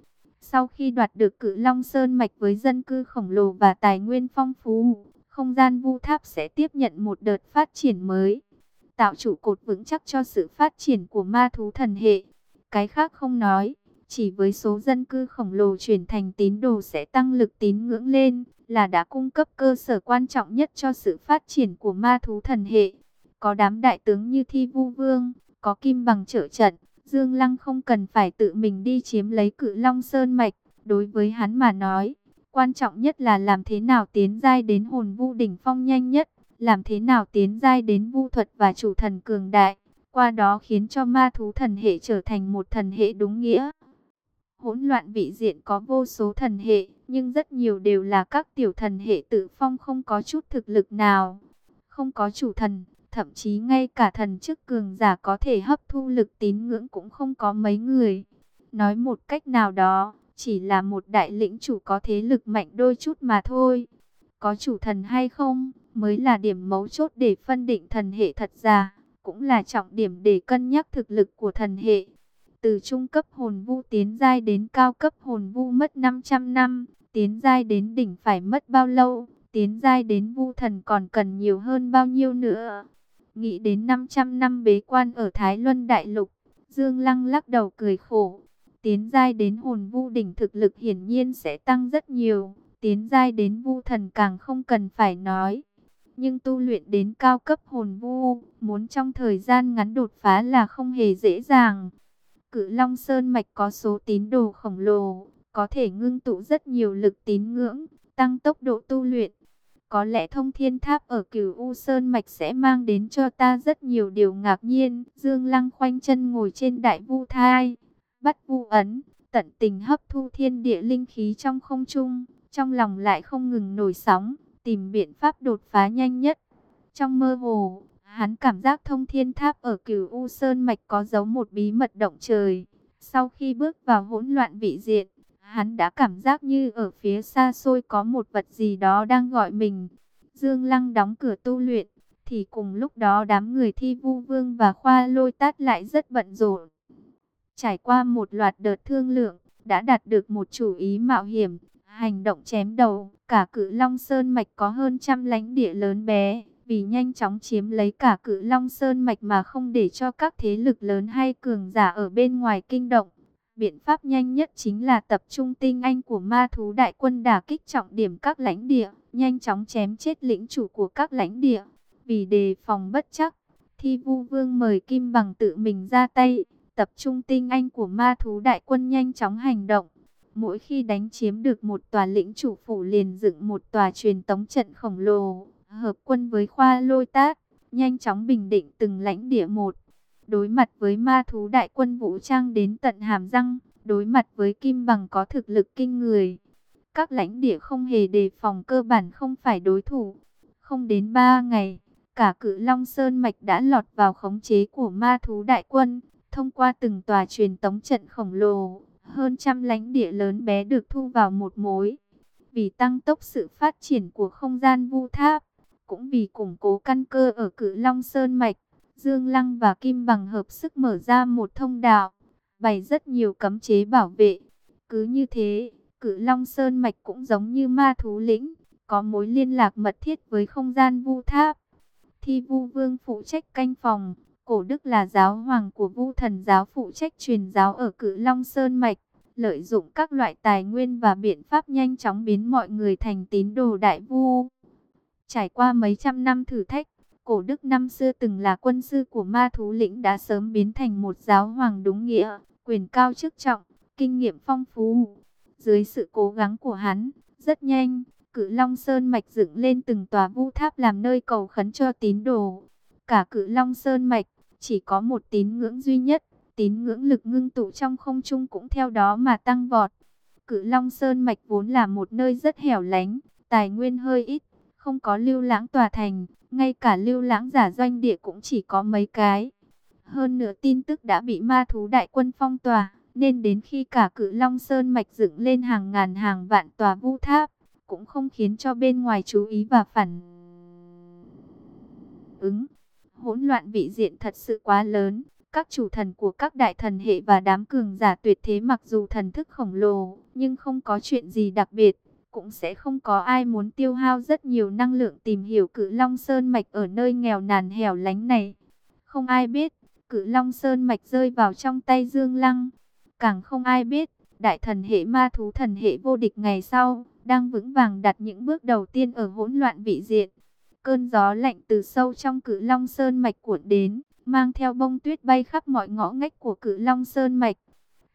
Sau khi đoạt được cự Long Sơn Mạch với dân cư khổng lồ và tài nguyên phong phú, không gian vu tháp sẽ tiếp nhận một đợt phát triển mới, tạo trụ cột vững chắc cho sự phát triển của ma thú thần hệ. Cái khác không nói, chỉ với số dân cư khổng lồ chuyển thành tín đồ sẽ tăng lực tín ngưỡng lên, là đã cung cấp cơ sở quan trọng nhất cho sự phát triển của ma thú thần hệ. Có đám đại tướng như Thi Vu Vương, có kim bằng trợ trận, Dương Lăng không cần phải tự mình đi chiếm lấy cự Long Sơn Mạch, đối với hắn mà nói Quan trọng nhất là làm thế nào tiến giai đến hồn vu đỉnh phong nhanh nhất, làm thế nào tiến giai đến vu thuật và chủ thần cường đại. qua đó khiến cho ma thú thần hệ trở thành một thần hệ đúng nghĩa. Hỗn loạn vị diện có vô số thần hệ, nhưng rất nhiều đều là các tiểu thần hệ tự phong không có chút thực lực nào. Không có chủ thần, thậm chí ngay cả thần chức cường giả có thể hấp thu lực tín ngưỡng cũng không có mấy người. Nói một cách nào đó, chỉ là một đại lĩnh chủ có thế lực mạnh đôi chút mà thôi. Có chủ thần hay không, mới là điểm mấu chốt để phân định thần hệ thật giả, cũng là trọng điểm để cân nhắc thực lực của thần hệ. Từ trung cấp hồn vu tiến giai đến cao cấp hồn vu mất 500 năm, tiến giai đến đỉnh phải mất bao lâu, tiến giai đến vu thần còn cần nhiều hơn bao nhiêu nữa. Nghĩ đến 500 năm bế quan ở Thái Luân Đại Lục, Dương Lăng lắc đầu cười khổ. Tiến giai đến hồn vu đỉnh thực lực hiển nhiên sẽ tăng rất nhiều, tiến giai đến vu thần càng không cần phải nói. Nhưng tu luyện đến cao cấp hồn vu, muốn trong thời gian ngắn đột phá là không hề dễ dàng. Cự Long Sơn Mạch có số tín đồ khổng lồ, có thể ngưng tụ rất nhiều lực tín ngưỡng, tăng tốc độ tu luyện. Có lẽ thông thiên tháp ở cửu U Sơn Mạch sẽ mang đến cho ta rất nhiều điều ngạc nhiên. Dương Lăng khoanh chân ngồi trên đại vu thai, bắt vu ấn, tận tình hấp thu thiên địa linh khí trong không trung. Trong lòng lại không ngừng nổi sóng, tìm biện pháp đột phá nhanh nhất. Trong mơ hồ, hắn cảm giác thông thiên tháp ở cửu U Sơn Mạch có giấu một bí mật động trời. Sau khi bước vào hỗn loạn vị diện, Hắn đã cảm giác như ở phía xa xôi có một vật gì đó đang gọi mình. Dương Lăng đóng cửa tu luyện, thì cùng lúc đó đám người thi vu vương và khoa lôi tát lại rất bận rộn. Trải qua một loạt đợt thương lượng, đã đạt được một chủ ý mạo hiểm, hành động chém đầu. Cả cự Long Sơn Mạch có hơn trăm lãnh địa lớn bé, vì nhanh chóng chiếm lấy cả cự Long Sơn Mạch mà không để cho các thế lực lớn hay cường giả ở bên ngoài kinh động. Biện pháp nhanh nhất chính là tập trung tinh anh của ma thú đại quân đả kích trọng điểm các lãnh địa, nhanh chóng chém chết lĩnh chủ của các lãnh địa. Vì đề phòng bất chắc, Thi Vu Vương mời Kim Bằng tự mình ra tay, tập trung tinh anh của ma thú đại quân nhanh chóng hành động. Mỗi khi đánh chiếm được một tòa lĩnh chủ phủ liền dựng một tòa truyền tống trận khổng lồ, hợp quân với khoa lôi tác, nhanh chóng bình định từng lãnh địa một đối mặt với ma thú đại quân vũ trang đến tận hàm răng, đối mặt với kim bằng có thực lực kinh người. Các lãnh địa không hề đề phòng cơ bản không phải đối thủ. Không đến 3 ngày, cả cự Long Sơn Mạch đã lọt vào khống chế của ma thú đại quân, thông qua từng tòa truyền tống trận khổng lồ, hơn trăm lãnh địa lớn bé được thu vào một mối. Vì tăng tốc sự phát triển của không gian vu tháp, cũng vì củng cố căn cơ ở cự Long Sơn Mạch, Dương Lăng và Kim Bằng hợp sức mở ra một thông đạo, bày rất nhiều cấm chế bảo vệ. Cứ như thế, cự Long Sơn Mạch cũng giống như ma thú lĩnh, có mối liên lạc mật thiết với không gian vu tháp. Thi vu vương phụ trách canh phòng, cổ đức là giáo hoàng của vu thần giáo phụ trách truyền giáo ở cự Long Sơn Mạch. Lợi dụng các loại tài nguyên và biện pháp nhanh chóng biến mọi người thành tín đồ đại vu. Trải qua mấy trăm năm thử thách, Cổ đức năm xưa từng là quân sư của ma thú lĩnh đã sớm biến thành một giáo hoàng đúng nghĩa, quyền cao chức trọng, kinh nghiệm phong phú. Dưới sự cố gắng của hắn, rất nhanh, cự Long Sơn Mạch dựng lên từng tòa vu tháp làm nơi cầu khấn cho tín đồ. Cả cự Long Sơn Mạch, chỉ có một tín ngưỡng duy nhất, tín ngưỡng lực ngưng tụ trong không trung cũng theo đó mà tăng vọt. Cự Long Sơn Mạch vốn là một nơi rất hẻo lánh, tài nguyên hơi ít, không có lưu lãng tòa thành, ngay cả lưu lãng giả doanh địa cũng chỉ có mấy cái. Hơn nữa tin tức đã bị ma thú đại quân phong tỏa, nên đến khi cả cự Long Sơn mạch dựng lên hàng ngàn hàng vạn tòa vu tháp, cũng không khiến cho bên ngoài chú ý và phản ứng. Hỗn loạn vị diện thật sự quá lớn, các chủ thần của các đại thần hệ và đám cường giả tuyệt thế mặc dù thần thức khổng lồ, nhưng không có chuyện gì đặc biệt cũng sẽ không có ai muốn tiêu hao rất nhiều năng lượng tìm hiểu cự Long Sơn Mạch ở nơi nghèo nàn hẻo lánh này. Không ai biết, cự Long Sơn Mạch rơi vào trong tay Dương Lăng. Càng không ai biết, đại thần hệ ma thú thần hệ vô địch ngày sau, đang vững vàng đặt những bước đầu tiên ở hỗn loạn vị diện. Cơn gió lạnh từ sâu trong cự Long Sơn Mạch cuộn đến, mang theo bông tuyết bay khắp mọi ngõ ngách của cự Long Sơn Mạch.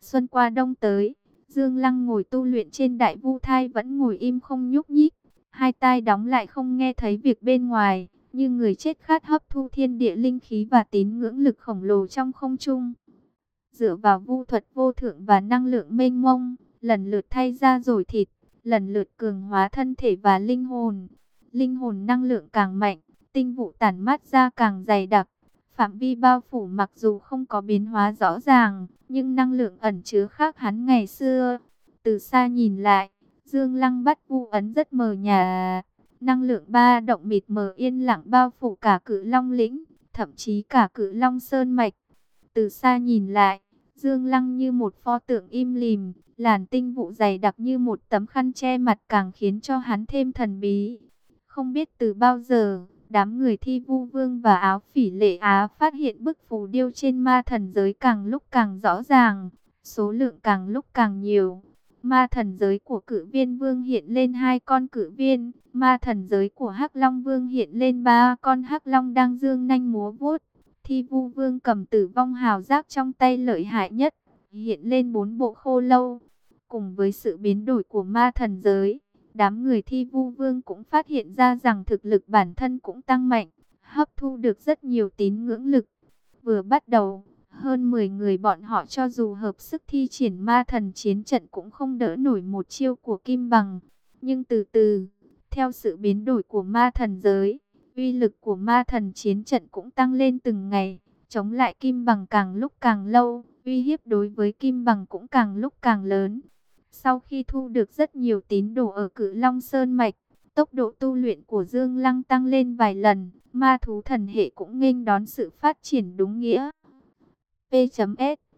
Xuân qua đông tới Dương Lăng ngồi tu luyện trên đại vu thai vẫn ngồi im không nhúc nhích, hai tai đóng lại không nghe thấy việc bên ngoài, như người chết khát hấp thu thiên địa linh khí và tín ngưỡng lực khổng lồ trong không trung. Dựa vào vu thuật vô thượng và năng lượng mênh mông, lần lượt thay ra rồi thịt, lần lượt cường hóa thân thể và linh hồn. Linh hồn năng lượng càng mạnh, tinh vụ tản mát ra càng dày đặc. Phạm vi bao phủ mặc dù không có biến hóa rõ ràng, nhưng năng lượng ẩn chứa khác hắn ngày xưa. Từ xa nhìn lại, Dương Lăng bắt vu ấn rất mờ nhà. Năng lượng ba động mịt mờ yên lặng bao phủ cả cự long lĩnh, thậm chí cả cự long sơn mạch. Từ xa nhìn lại, Dương Lăng như một pho tượng im lìm, làn tinh vụ dày đặc như một tấm khăn che mặt càng khiến cho hắn thêm thần bí. Không biết từ bao giờ, đám người thi vu vương và áo phỉ lệ Á phát hiện bức phù điêu trên ma thần giới càng lúc càng rõ ràng, số lượng càng lúc càng nhiều. Ma thần giới của cử viên vương hiện lên hai con cử viên, ma thần giới của hắc long vương hiện lên ba con hắc long đang dương nanh múa vuốt. Thi vu vương cầm tử vong hào giác trong tay lợi hại nhất, hiện lên bốn bộ khô lâu. Cùng với sự biến đổi của ma thần giới, đám người thi vu vương cũng phát hiện ra rằng thực lực bản thân cũng tăng mạnh, hấp thu được rất nhiều tín ngưỡng lực. Vừa bắt đầu, hơn 10 người bọn họ cho dù hợp sức thi triển ma thần chiến trận cũng không đỡ nổi một chiêu của Kim Bằng. Nhưng từ từ, theo sự biến đổi của ma thần giới, uy lực của ma thần chiến trận cũng tăng lên từng ngày, chống lại Kim Bằng càng lúc càng lâu, uy hiếp đối với Kim Bằng cũng càng lúc càng lớn. Sau khi thu được rất nhiều tín đồ ở Cự Long Sơn Mạch, tốc độ tu luyện của Dương Lăng tăng lên vài lần, ma thú thần hệ cũng nghênh đón sự phát triển đúng nghĩa. P.S.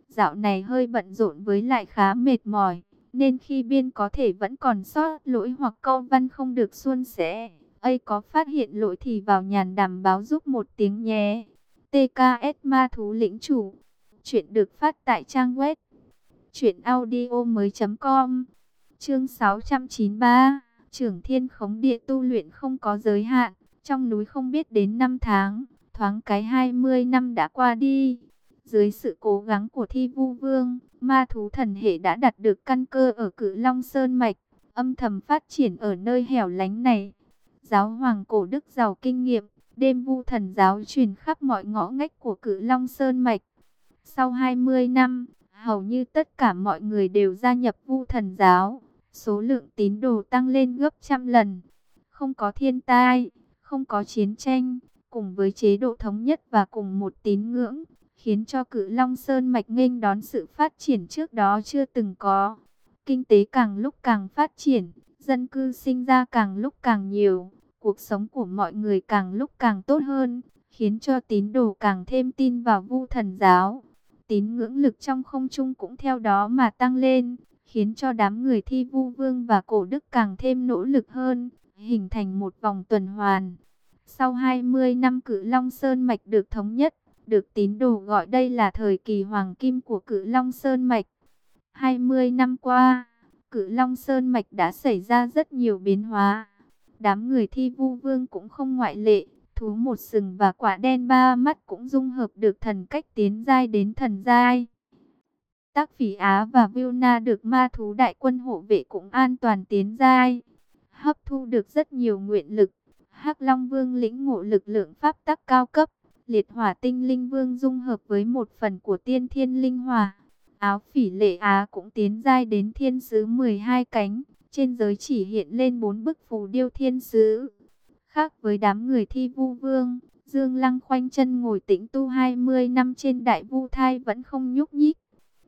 Dạo này hơi bận rộn với lại khá mệt mỏi, nên khi biên có thể vẫn còn sót lỗi hoặc câu văn không được suôn sẻ. ấy có phát hiện lỗi thì vào nhàn đàm báo giúp một tiếng nhé. TKS Ma Thú Lĩnh Chủ Chuyện được phát tại trang web Chuyện audio mới com Chương 693 Trưởng thiên khống địa tu luyện không có giới hạn Trong núi không biết đến năm tháng Thoáng cái 20 năm đã qua đi dưới sự cố gắng của thi vu vương, ma thú thần hệ đã đạt được căn cơ ở cự Long Sơn Mạch, âm thầm phát triển ở nơi hẻo lánh này. Giáo hoàng cổ đức giàu kinh nghiệm, đêm vu thần giáo truyền khắp mọi ngõ ngách của cự Long Sơn Mạch. Sau 20 năm, hầu như tất cả mọi người đều gia nhập vu thần giáo, số lượng tín đồ tăng lên gấp trăm lần. Không có thiên tai, không có chiến tranh, cùng với chế độ thống nhất và cùng một tín ngưỡng, khiến cho cự Long Sơn Mạch nghênh đón sự phát triển trước đó chưa từng có. Kinh tế càng lúc càng phát triển, dân cư sinh ra càng lúc càng nhiều, cuộc sống của mọi người càng lúc càng tốt hơn, khiến cho tín đồ càng thêm tin vào vu thần giáo. Tín ngưỡng lực trong không trung cũng theo đó mà tăng lên, khiến cho đám người thi vu vương và cổ đức càng thêm nỗ lực hơn, hình thành một vòng tuần hoàn. Sau 20 năm cự Long Sơn Mạch được thống nhất, được tín đồ gọi đây là thời kỳ hoàng kim của cự Long Sơn Mạch. 20 năm qua, cự Long Sơn Mạch đã xảy ra rất nhiều biến hóa. Đám người thi vu vương cũng không ngoại lệ. Thú một sừng và quả đen ba mắt cũng dung hợp được thần cách tiến giai đến thần giai. Tác phỉ Á và Vilna được ma thú đại quân hộ vệ cũng an toàn tiến giai. Hấp thu được rất nhiều nguyện lực. hắc Long Vương lĩnh ngộ lực lượng pháp tắc cao cấp. Liệt hỏa tinh linh vương dung hợp với một phần của tiên thiên linh hỏa. Áo phỉ lệ Á cũng tiến giai đến thiên sứ 12 cánh. Trên giới chỉ hiện lên bốn bức phù điêu thiên sứ. Khác với đám người thi vu vương, Dương Lăng khoanh chân ngồi tĩnh tu 20 năm trên đại vu thai vẫn không nhúc nhích.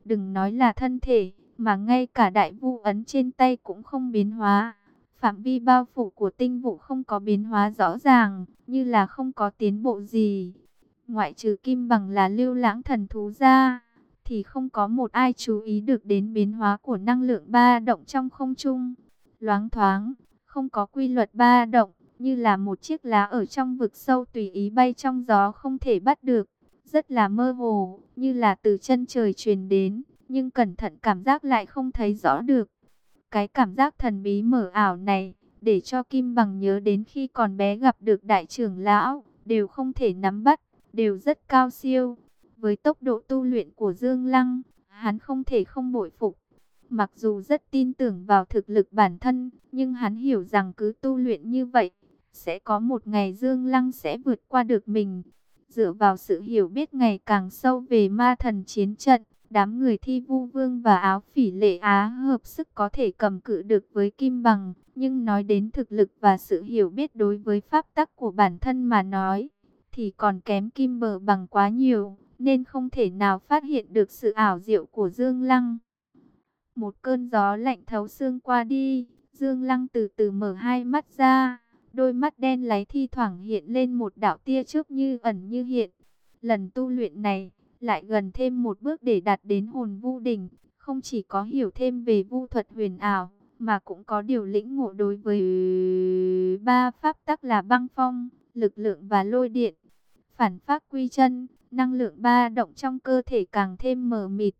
Đừng nói là thân thể, mà ngay cả đại vu ấn trên tay cũng không biến hóa. Phạm vi bao phủ của tinh vụ không có biến hóa rõ ràng, như là không có tiến bộ gì. Ngoại trừ kim bằng là lưu lãng thần thú ra, thì không có một ai chú ý được đến biến hóa của năng lượng ba động trong không trung. Loáng thoáng, không có quy luật ba động, như là một chiếc lá ở trong vực sâu tùy ý bay trong gió không thể bắt được. Rất là mơ hồ, như là từ chân trời truyền đến, nhưng cẩn thận cảm giác lại không thấy rõ được. Cái cảm giác thần bí mở ảo này, để cho Kim Bằng nhớ đến khi còn bé gặp được đại trưởng lão, đều không thể nắm bắt đều rất cao siêu. Với tốc độ tu luyện của Dương Lăng, hắn không thể không bội phục. Mặc dù rất tin tưởng vào thực lực bản thân, nhưng hắn hiểu rằng cứ tu luyện như vậy, sẽ có một ngày Dương Lăng sẽ vượt qua được mình. Dựa vào sự hiểu biết ngày càng sâu về ma thần chiến trận, đám người thi vu vương và áo phỉ lệ á hợp sức có thể cầm cự được với kim bằng. Nhưng nói đến thực lực và sự hiểu biết đối với pháp tắc của bản thân mà nói, thì còn kém kim bờ bằng quá nhiều, nên không thể nào phát hiện được sự ảo diệu của Dương Lăng. Một cơn gió lạnh thấu xương qua đi, Dương Lăng từ từ mở hai mắt ra, đôi mắt đen láy thi thoảng hiện lên một đạo tia trước như ẩn như hiện. Lần tu luyện này, lại gần thêm một bước để đạt đến hồn vu đỉnh, không chỉ có hiểu thêm về vu thuật huyền ảo, mà cũng có điều lĩnh ngộ đối với ba pháp tắc là băng phong, lực lượng và lôi điện. Phản pháp quy chân, năng lượng ba động trong cơ thể càng thêm mờ mịt.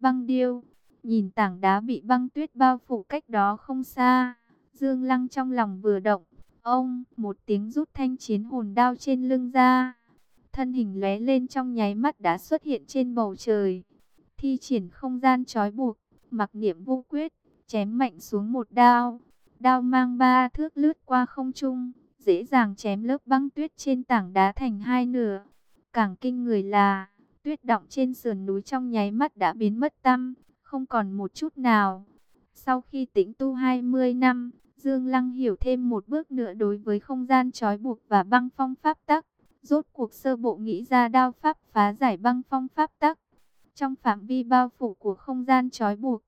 Băng điêu, nhìn tảng đá bị băng tuyết bao phủ cách đó không xa, Dương Lăng trong lòng vừa động, ông, một tiếng rút thanh chiến hồn đao trên lưng ra. Thân hình lóe lên trong nháy mắt đã xuất hiện trên bầu trời. Thi triển không gian trói buộc, mặc niệm vô quyết, chém mạnh xuống một đao. Đao mang ba thước lướt qua không trung, dễ dàng chém lớp băng tuyết trên tảng đá thành hai nửa. Càng kinh người là, tuyết động trên sườn núi trong nháy mắt đã biến mất tâm, không còn một chút nào. Sau khi tĩnh tu 20 năm, Dương Lăng hiểu thêm một bước nữa đối với không gian trói buộc và băng phong pháp tắc. Rốt cuộc sơ bộ nghĩ ra đao pháp phá giải băng phong pháp tắc. Trong phạm vi bao phủ của không gian trói buộc,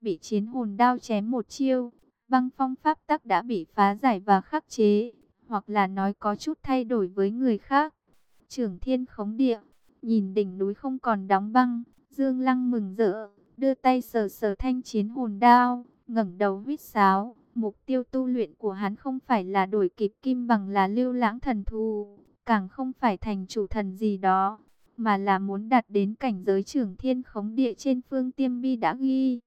bị chiến hồn đao chém một chiêu, băng phong pháp tắc đã bị phá giải và khắc chế, hoặc là nói có chút thay đổi với người khác. Trưởng thiên khống địa, nhìn đỉnh núi không còn đóng băng, Dương Lăng mừng rỡ, đưa tay sờ sờ thanh chiến hồn đao, ngẩng đầu huýt sáo. Mục tiêu tu luyện của hắn không phải là đổi kịp kim bằng là lưu lãng thần thù, càng không phải thành chủ thần gì đó, mà là muốn đạt đến cảnh giới trưởng thiên khống địa trên phương tiêm bi đã ghi.